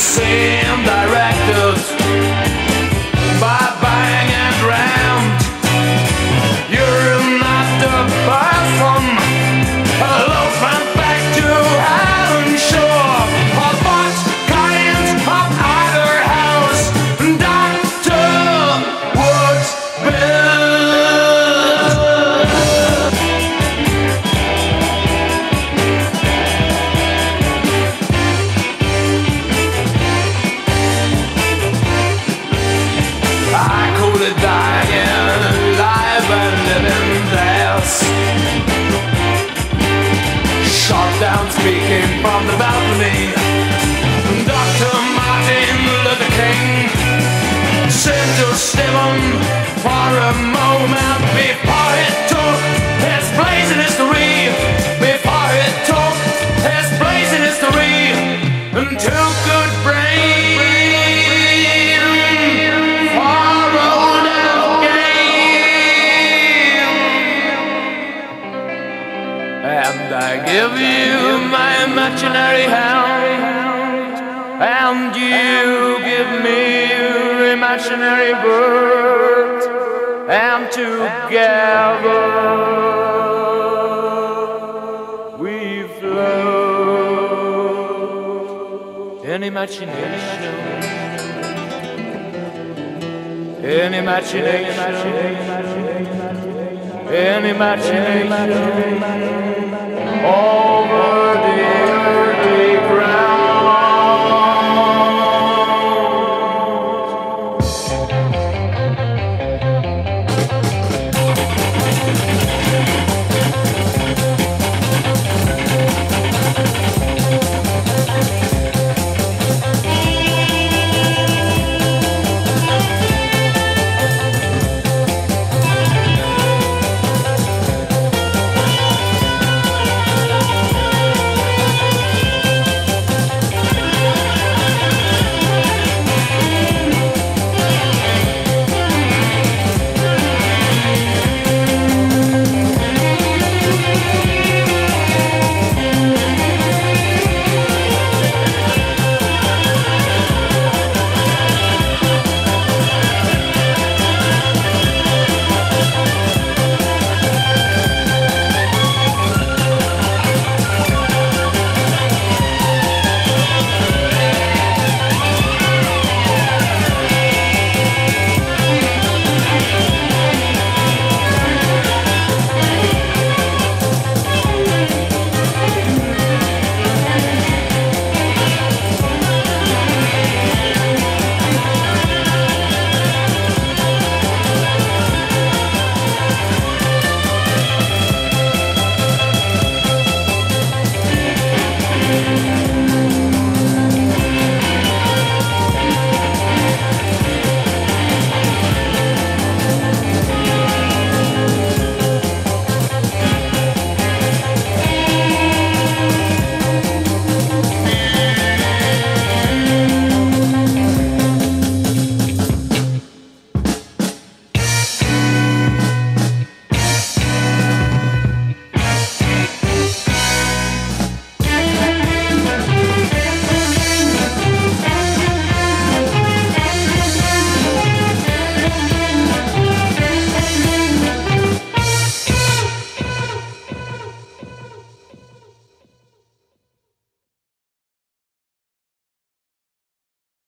senda. For a moment before he took place in history. Before he took place in history and good. And I give you my imaginary hand, and you give me imaginary bird, and together we float in imagination. In imagination, in imagination.